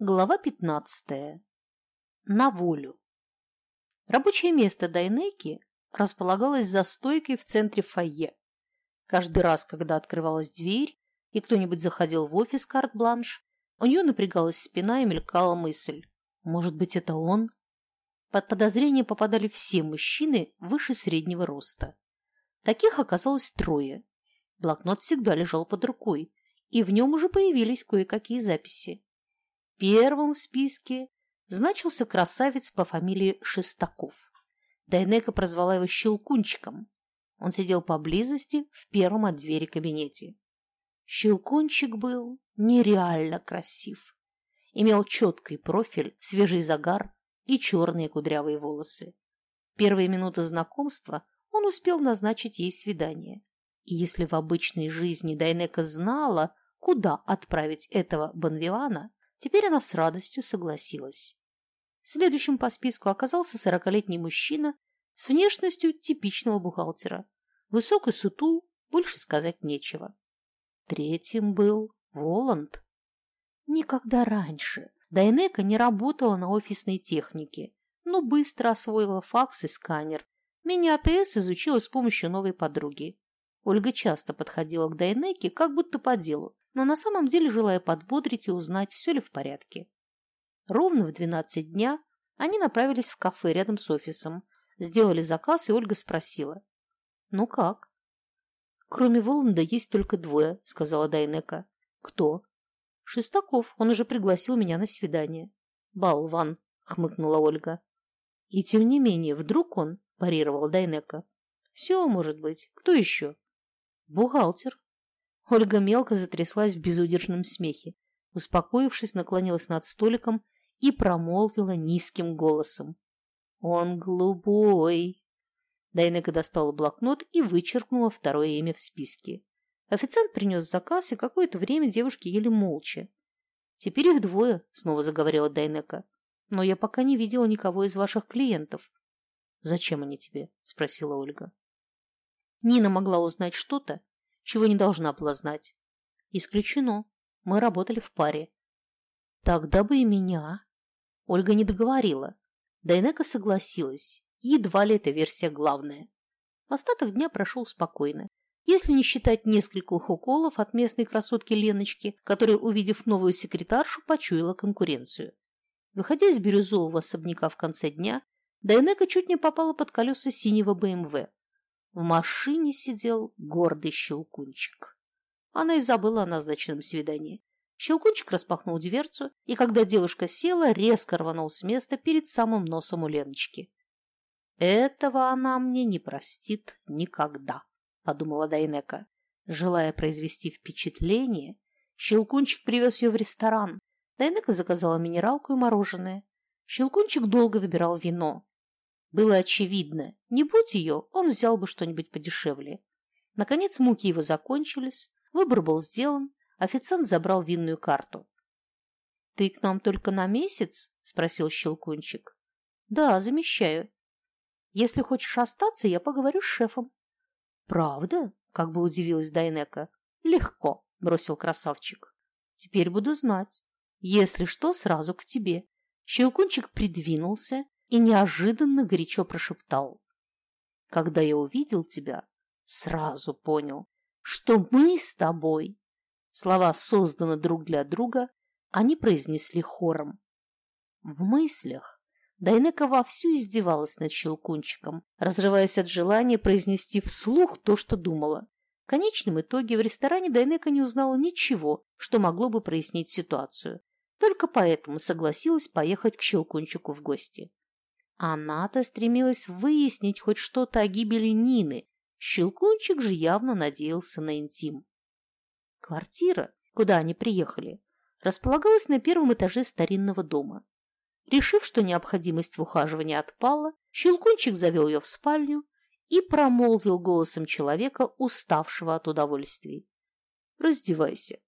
Глава 15. На волю. Рабочее место Дайнеки располагалось за стойкой в центре фойе. Каждый раз, когда открывалась дверь, и кто-нибудь заходил в офис карт-бланш, у нее напрягалась спина и мелькала мысль. Может быть, это он? Под подозрение попадали все мужчины выше среднего роста. Таких оказалось трое. Блокнот всегда лежал под рукой, и в нем уже появились кое-какие записи. Первым в списке значился красавец по фамилии Шестаков. Дайнека прозвала его Щелкунчиком. Он сидел поблизости в первом от двери кабинете. Щелкунчик был нереально красив. Имел четкий профиль, свежий загар и черные кудрявые волосы. Первые минуты знакомства он успел назначить ей свидание. И если в обычной жизни Дайнека знала, куда отправить этого Бонвивана, Теперь она с радостью согласилась. Следующим по списку оказался сорокалетний мужчина с внешностью типичного бухгалтера. Высокий сутул, больше сказать нечего. Третьим был Воланд. Никогда раньше Дайнека не работала на офисной технике, но быстро освоила факс и сканер. Мини-АТС изучила с помощью новой подруги. Ольга часто подходила к Дайнеке, как будто по делу, но на самом деле желая подбодрить и узнать, все ли в порядке. Ровно в 12 дня они направились в кафе рядом с офисом, сделали заказ, и Ольга спросила. «Ну как?» «Кроме Воланда есть только двое», — сказала Дайнека. «Кто?» «Шестаков. Он уже пригласил меня на свидание». «Болван», — хмыкнула Ольга. «И тем не менее, вдруг он?» – парировал Дайнека. «Все, может быть. Кто еще?» «Бухгалтер», Ольга мелко затряслась в безудержном смехе. Успокоившись, наклонилась над столиком и промолвила низким голосом. «Он голубой!» Дайнека достала блокнот и вычеркнула второе имя в списке. Официант принес заказ, и какое-то время девушки ели молча. «Теперь их двое», — снова заговорила Дайнека. «Но я пока не видела никого из ваших клиентов». «Зачем они тебе?» — спросила Ольга. Нина могла узнать что-то, чего не должна была знать. Исключено. Мы работали в паре. Тогда бы и меня. Ольга не договорила. Дайнека согласилась. Едва ли эта версия главная. Остаток дня прошел спокойно. Если не считать нескольких уколов от местной красотки Леночки, которая, увидев новую секретаршу, почуяла конкуренцию. Выходя из бирюзового особняка в конце дня, Дайнека чуть не попала под колеса синего БМВ. В машине сидел гордый Щелкунчик. Она и забыла о назначенном свидании. Щелкунчик распахнул дверцу, и когда девушка села, резко рванул с места перед самым носом у Леночки. «Этого она мне не простит никогда», — подумала Дайнека. Желая произвести впечатление, Щелкунчик привез ее в ресторан. Дайнека заказала минералку и мороженое. Щелкунчик долго выбирал вино. Было очевидно, не будь ее, он взял бы что-нибудь подешевле. Наконец муки его закончились, выбор был сделан, официант забрал винную карту. — Ты к нам только на месяц? — спросил Щелкунчик. — Да, замещаю. Если хочешь остаться, я поговорю с шефом. — Правда? — как бы удивилась Дайнека. — Легко, — бросил красавчик. — Теперь буду знать. Если что, сразу к тебе. Щелкунчик придвинулся и неожиданно горячо прошептал. «Когда я увидел тебя, сразу понял, что мы с тобой...» Слова созданы друг для друга, они произнесли хором. В мыслях Дайнека вовсю издевалась над Щелкунчиком, разрываясь от желания произнести вслух то, что думала. В конечном итоге в ресторане Дайнека не узнала ничего, что могло бы прояснить ситуацию. Только поэтому согласилась поехать к Щелкунчику в гости. Она-то стремилась выяснить хоть что-то о гибели Нины. Щелкунчик же явно надеялся на интим. Квартира, куда они приехали, располагалась на первом этаже старинного дома. Решив, что необходимость в ухаживании отпала, Щелкунчик завел ее в спальню и промолвил голосом человека, уставшего от удовольствий. «Раздевайся».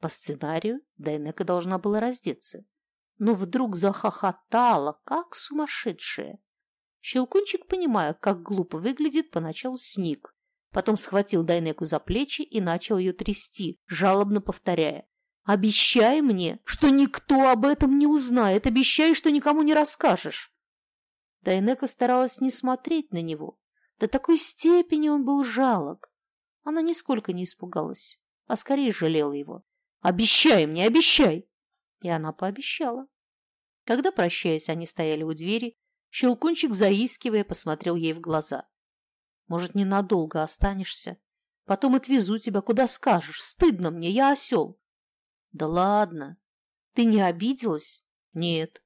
По сценарию Дайнека должна была раздеться но вдруг захохотала, как сумасшедшая. Щелкунчик, понимая, как глупо выглядит, поначалу сник. Потом схватил Дайнеку за плечи и начал ее трясти, жалобно повторяя. Обещай мне, что никто об этом не узнает. Обещай, что никому не расскажешь. Дайнека старалась не смотреть на него. До такой степени он был жалок. Она нисколько не испугалась, а скорее жалела его. «Обещай мне, обещай!» И она пообещала. Когда, прощаясь, они стояли у двери, Щелкунчик, заискивая, посмотрел ей в глаза. «Может, ненадолго останешься? Потом отвезу тебя, куда скажешь. Стыдно мне, я осел». «Да ладно. Ты не обиделась?» «Нет».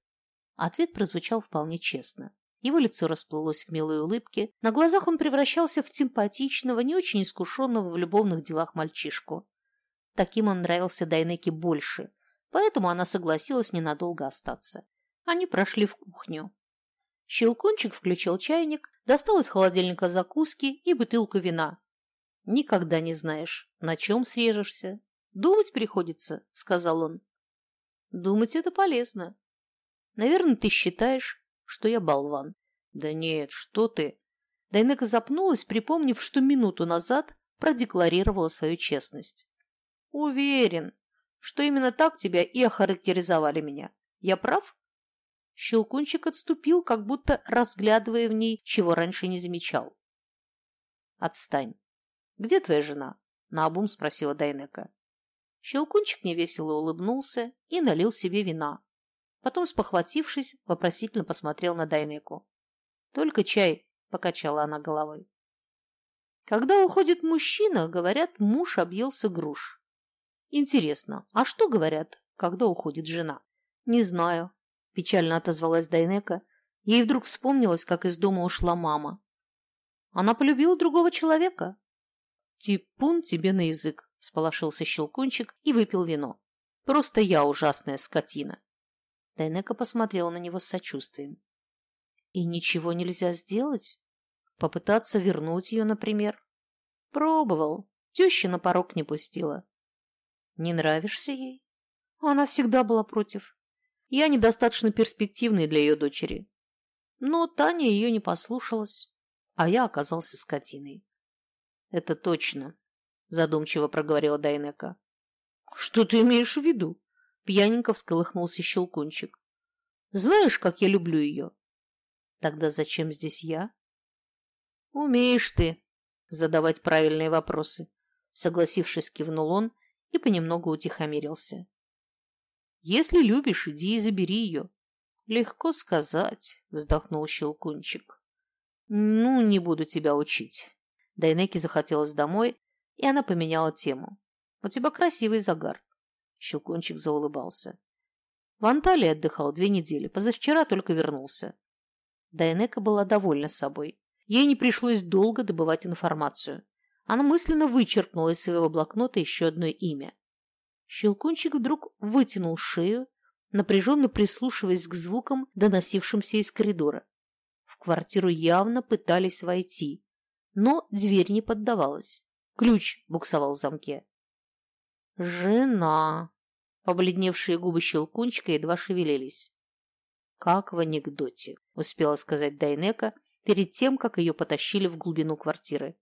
Ответ прозвучал вполне честно. Его лицо расплылось в милой улыбке, на глазах он превращался в симпатичного, не очень искушенного в любовных делах мальчишку. Таким он нравился Дайнеке больше, поэтому она согласилась ненадолго остаться. Они прошли в кухню. Щелкунчик включил чайник, достал из холодильника закуски и бутылку вина. «Никогда не знаешь, на чем срежешься. Думать приходится», — сказал он. «Думать это полезно. Наверное, ты считаешь, что я болван. Да нет, что ты. Дайнека запнулась, припомнив, что минуту назад продекларировала свою честность. Уверен, что именно так тебя и охарактеризовали меня. Я прав? Щелкунчик отступил, как будто разглядывая в ней, чего раньше не замечал. Отстань. Где твоя жена? Наобум спросила Дайнека. Щелкунчик невесело улыбнулся и налил себе вина, Потом, спохватившись, вопросительно посмотрел на Дайнеку. «Только чай», — покачала она головой. Когда уходит мужчина, говорят, муж объелся груш. Интересно, а что говорят, когда уходит жена? Не знаю, печально отозвалась Дайнека. Ей вдруг вспомнилось, как из дома ушла мама. Она полюбила другого человека. Типун тебе на язык, сполошился Щелкунчик и выпил вино. Просто я ужасная скотина. Дайнека посмотрела на него с сочувствием. «И ничего нельзя сделать? Попытаться вернуть ее, например?» «Пробовал. Теща на порог не пустила». «Не нравишься ей?» Она всегда была против. Я недостаточно перспективный для ее дочери. Но Таня ее не послушалась, а я оказался скотиной. «Это точно», — задумчиво проговорила Дайнека. «Что ты имеешь в виду?» Пьяненько всколыхнулся щелкунчик. Знаешь, как я люблю ее? Тогда зачем здесь я? Умеешь ты задавать правильные вопросы. Согласившись, кивнул он и понемногу утихомирился. Если любишь, иди и забери ее. Легко сказать, вздохнул щелкунчик. Ну, не буду тебя учить. Дайнеке захотелось домой, и она поменяла тему. У тебя красивый загар. Щелкунчик заулыбался. В Анталии отдыхал две недели, позавчера только вернулся. Дайнека была довольна собой. Ей не пришлось долго добывать информацию. Она мысленно вычеркнула из своего блокнота еще одно имя. Щелкунчик вдруг вытянул шею, напряженно прислушиваясь к звукам, доносившимся из коридора. В квартиру явно пытались войти, но дверь не поддавалась. Ключ буксовал в замке. «Жена!» Побледневшие губы щелкунчика едва шевелились. «Как в анекдоте», — успела сказать Дайнека перед тем, как ее потащили в глубину квартиры.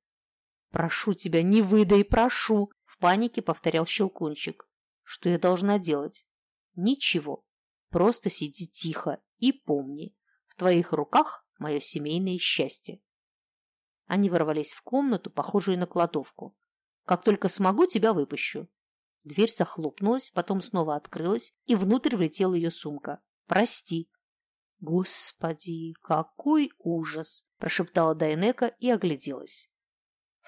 «Прошу тебя, не выдай, прошу!» — в панике повторял щелкунчик. «Что я должна делать?» «Ничего. Просто сиди тихо и помни, в твоих руках мое семейное счастье». Они ворвались в комнату, похожую на кладовку. «Как только смогу, тебя выпущу. Дверь захлопнулась, потом снова открылась, и внутрь влетела ее сумка. «Прости». «Господи, какой ужас!» – прошептала Дайнека и огляделась.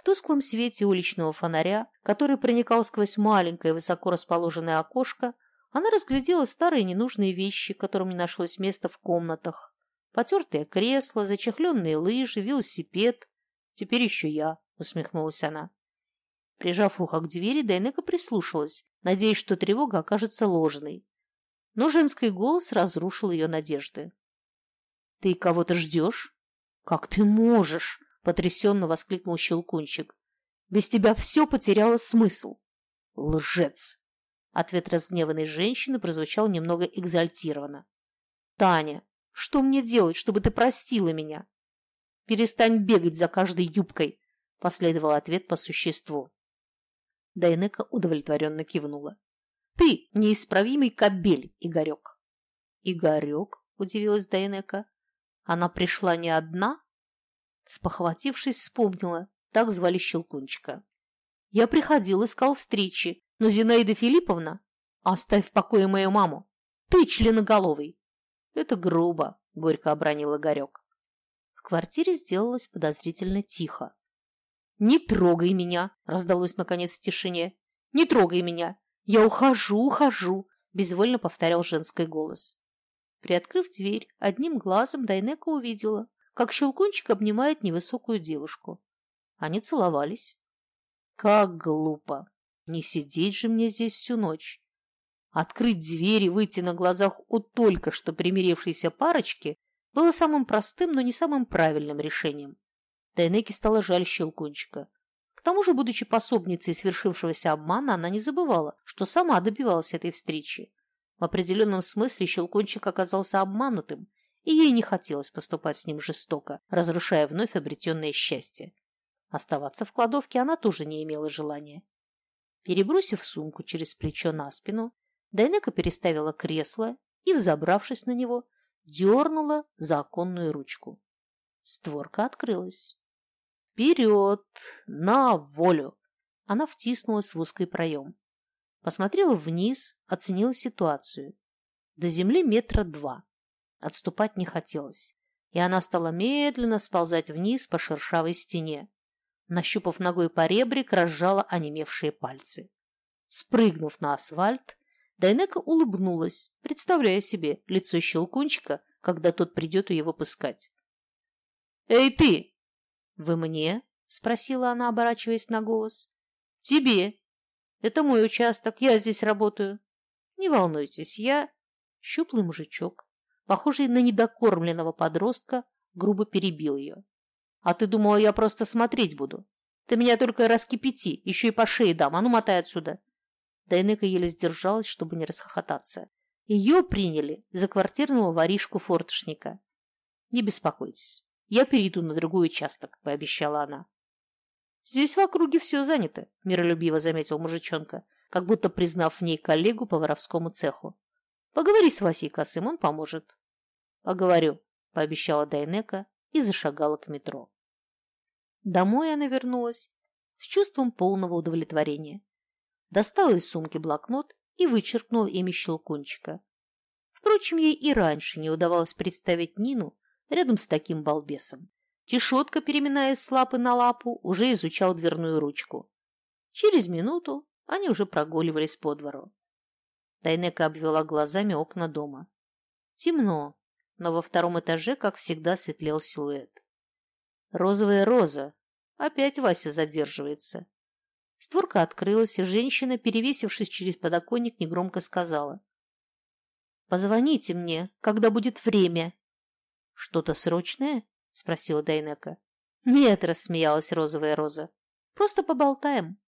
Тусклом свете уличного фонаря, который проникал сквозь маленькое высоко расположенное окошко, она разглядела старые ненужные вещи, которым не нашлось места в комнатах. Потертое кресло, зачехленные лыжи, велосипед. «Теперь еще я», – усмехнулась она. Прижав ухо к двери, Дайнека прислушалась, надеясь, что тревога окажется ложной. Но женский голос разрушил ее надежды. «Ты кого-то ждешь?» «Как ты можешь?» – потрясенно воскликнул Щелкунчик. «Без тебя все потеряло смысл». «Лжец!» Ответ разгневанной женщины прозвучал немного экзальтированно. «Таня, что мне делать, чтобы ты простила меня?» «Перестань бегать за каждой юбкой», – последовал ответ по существу. Дайнека удовлетворенно кивнула. Ты неисправимый кобель, Игорек. Игорек? Удивилась Дайнека. Она пришла не одна? Спохватившись, вспомнила. Так звали Щелкунчика. Я приходил, искал встречи, но Зинаида Филипповна... Оставь в покое мою маму. Ты членоголовый. Это грубо, горько обронил Игорек. В квартире сделалось подозрительно тихо. «Не трогай меня!» – раздалось наконец в тишине. «Не трогай меня! Я ухожу, ухожу!» – безвольно повторял женский голос. Приоткрыв дверь, одним глазом Дайнека увидела, как Щелкунчик обнимает невысокую девушку. Они целовались. Как глупо! Не сидеть же мне здесь всю ночь. Открыть дверь и выйти на глазах у только что примирившейся парочки было самым простым, но не самым правильным решением. Дайнеке стало жаль Щелкунчика. К тому же, будучи пособницей свершившегося обмана, она не забывала, что сама добивалась этой встречи. В определенном смысле Щелкунчик оказался обманутым, и ей не хотелось поступать с ним жестоко, разрушая вновь обретенное счастье. Оставаться в кладовке она тоже не имела желания. Перебросив сумку через плечо на спину, Дайнека переставила кресло и, взобравшись на него, дернула за оконную ручку. Створка открылась. «Вперед! На волю!» Она втиснулась в узкий проем. Посмотрела вниз, оценила ситуацию. До земли метра два. Отступать не хотелось, и она стала медленно сползать вниз по шершавой стене. Нащупав ногой по ребрик, разжала онемевшие пальцы. Спрыгнув на асфальт, Дайнека улыбнулась, представляя себе лицо щелкунчика, когда тот придет его пускать. «Эй, ты!» «Вы мне?» – спросила она, оборачиваясь на голос. «Тебе. Это мой участок, я здесь работаю. Не волнуйтесь, я...» Щуплый мужичок, похожий на недокормленного подростка, грубо перебил ее. «А ты думала, я просто смотреть буду? Ты меня только раскипяти, еще и по шее дам, а ну мотай отсюда!» Дайнека еле сдержалась, чтобы не расхохотаться. Ее приняли за квартирного воришку-форточника. «Не беспокойтесь, я перейду на другой участок», – пообещала она. «Здесь в округе все занято», – миролюбиво заметил мужичонка, как будто признав в ней коллегу по воровскому цеху. «Поговори с Васей Косым, он поможет». «Поговорю», – пообещала Дайнека и зашагала к метро. Домой она вернулась с чувством полного удовлетворения. Достала из сумки блокнот и вычеркнула имя Щелкунчика. Впрочем, ей и раньше не удавалось представить Нину рядом с таким балбесом. Тишотка, переминаясь с лапы на лапу, уже изучал дверную ручку. Через минуту они уже прогуливались по двору. Тайнека обвела глазами окна дома. Темно, но во втором этаже, как всегда, светлел силуэт. Розовая роза. Опять Вася задерживается. Створка открылась, и женщина, перевесившись через подоконник, негромко сказала. «Позвоните мне, когда будет время». «Что-то срочное?» – спросила Дайнека. «Нет», – рассмеялась розовая роза. «Просто поболтаем».